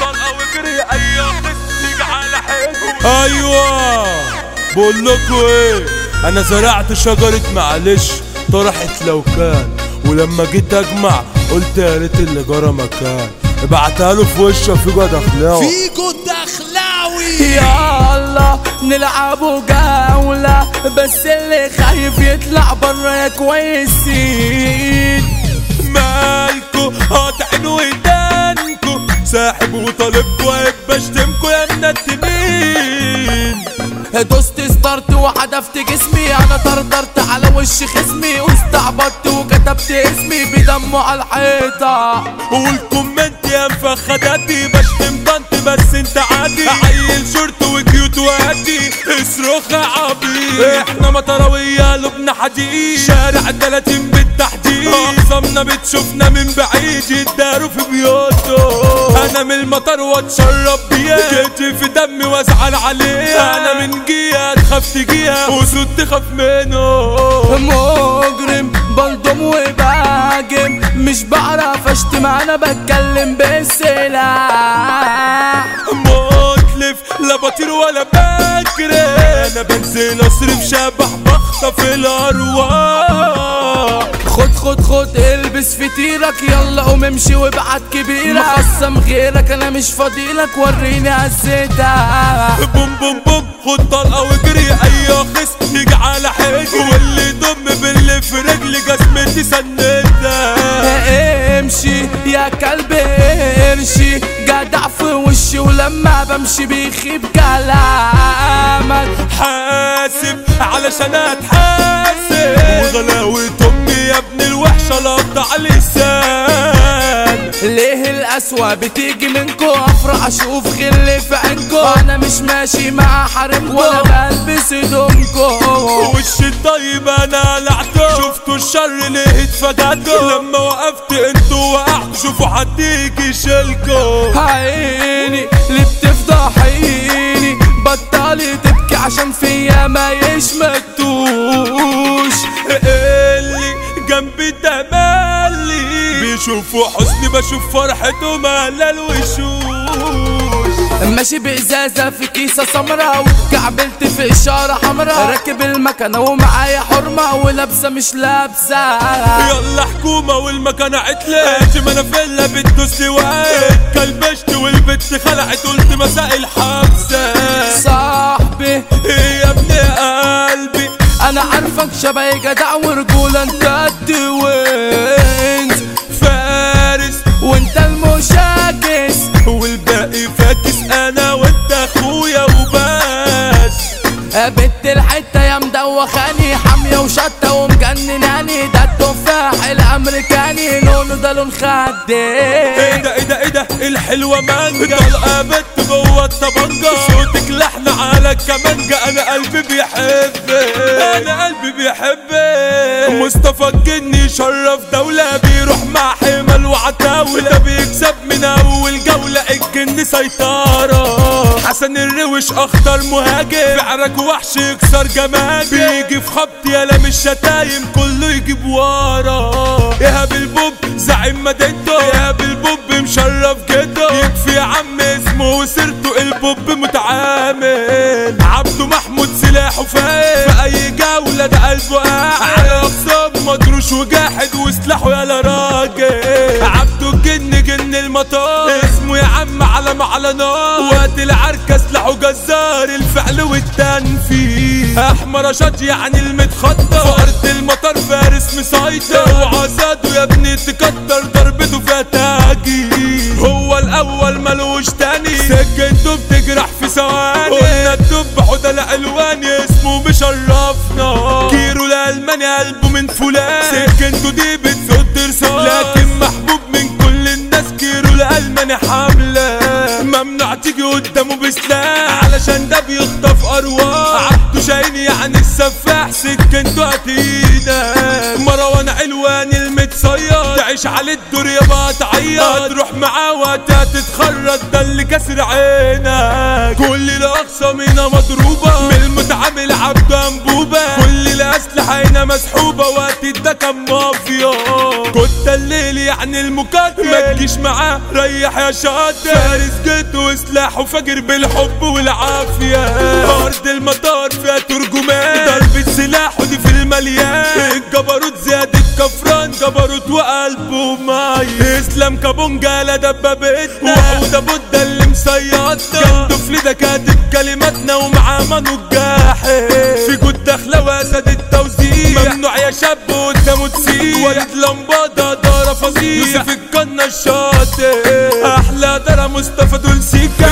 طلقة واجري اي خصم يجي على حيله أيوه. بقول لكم إيه أنا زرعت شجرة معلش طرحت لو كان. ولما جيت أجمع قلت يا ريت اللي جرى مكان. ابعتها له في وشه في جد أخلاقه. فيجو الدخلاوي يلا نلعبوا جولة. بس اللي خايف يطلع برا يا كويسين. مالكو قاطعين ودانكو ساحب وطالبكو عيب بشتمكو يا منتمين دوست ستارت وحدفت جسمي أنا طرطرت على وش خصمي. واستعبطت وكتبت اسمي بدمه على الحيطة. والكومنت يا مفخداتي بشتم طنط بس انت عادي. عيل شورت وكيوت وهادي اصرخ يا عبيط إحنا مطروية لبنى حديد. شارع 30 بالتحديد. اقسامنا بتشوفنا من بعيد يداروا في بيوتهم أنا من المطر واتشرب بيها كتفي في دمي وأزعل عليها أنا من جيها تخاف تجيها وسود تخاف منه. مجرم. بلضم وبهاجم مش بعرف اشتم أنا بتكلم بالسلاح متلف لا بطير ولا بجري. أنا بنزل أصرف شبح بخطف الأرواح. خد خد خد البس فطيرك. يلا قوم امشي وابعت كبيرك. مخصم غيرك أنا مش فاضيلك وريني هزتك بوم بوم بوم. خد طلقة واجري أي خصم يجي على حجري في رجلي جسمتي سندها امشي يا كلب قرشي جدع في وشي ولما بمشي بيخيب كلامك. حاسب علشان أتحاسب. وغلاوة أمي يا ابن الوحشة القسوة بتيجي منكو. افرح أشوف غل في عينكو. أنا مش ماشي مع حريمكو ولا بلبس هدومكو. وش الطيب أنا قلعته شفتوا الشر ليه اتفجعته لما وقفت أنتوا وقعتوا. شوفوا حد يجي يشيلكوا عيني اللي بيشوفوا حزني بشوف فرحته مهلا الوشوش ماشي بإزازة في كيسة سمرا واتكعبلت في إشارة حمرا راكب المكنة ومعايا حرمة ولابسة مش لابسة. يلا حكومة والمكانة عتلت ما أنا فيلا بتدوس لي وقت كلبشت والبت خلعت قلت مساء الحبسة صاحبي. إيه يا ابن قلبي؟ أنا عارفك شبهي جدع ورجولة أنت قد بنت الحتة يا مدوخاني حامية وشطة ومجنناني ده التفاح الأمريكاني لونه ده لون خدي إيه ده إيه ده إيه ده الحلوة مانجا؟ طلقة بت جوه الطبنجة. صوتك لحن على الكمانجة أنا قلبي بيحبك أنا قلبي بيحبك مصطفى الجني شرف دولة بيروح مع حمل وعتاولة. بيكسب من أول جولة الجن سيطرة. حسن الروش اخطر مهاجم. بعرك وحش يكسر جمال بيجي في خبط يالا مش شتايم كله يجيب ورا. ايهاب البوب زعيم مدينته. ايهاب البوب مشرف جدا يكفي يا عم اسمه وسيرته البوب متعامل. عبده محمود سلاحه فايق في أي جولة ده قلبه قاعد. على اقسام مدروش وجاحد وسلاحه يالا راجل. نار. وقت العركة سلاحه جزار الفعل والتنفيذ. أحمر شط يعني المتخطر في ارض المطر فارس مسيطر. وعزاده يا ابني تكتر ضربته فيها هو الأول ملوش تاني. سكنته بتجرح في ثواني. قلنا الدب حوده العلواني اسمه مشرفنا كيرو الالماني قلبه من فلان. سكنته دي بتصد رصاص لكن محبوب من كل الناس كيرو ممنوع تيجي بسلاح علشان ده بيخطف أرواح. عبده شايني يعني السفاح سكنته قتيلة مروان علوان المتصيد. تعيش على الدور يابا تعيط. هتروح معاه وقتها تتخرج ده اللي كسر عينك. كل الاقسام هنا مضروبة. من المتعامل عبد أنبوبة. كل الاسلحه هنا مسحوبة. وقت ده كان مافيا. يعني المكاتب ما تجيش معاه ريح يا شاطر فارس جد وسلاح وفجر بالحب والعافية. ارض المطار فيها ترجمان ضربة سلاح ودي في المليان الجبروت زياد الكفران جبروت وقلبه ماي إسلام كابونجا لا دبابتنا وعودة بودة اللي مصيطنا جندفلي ده كاتب كلماتنا ومعاه مانو الجاحد في جود داخلة واسد التوزيع ممنوع يا شاب قدامه تسيح ولد لمبادة فظيع يوسف. الجنة الشاطئ أحلى دارة مصطفى دول سيكا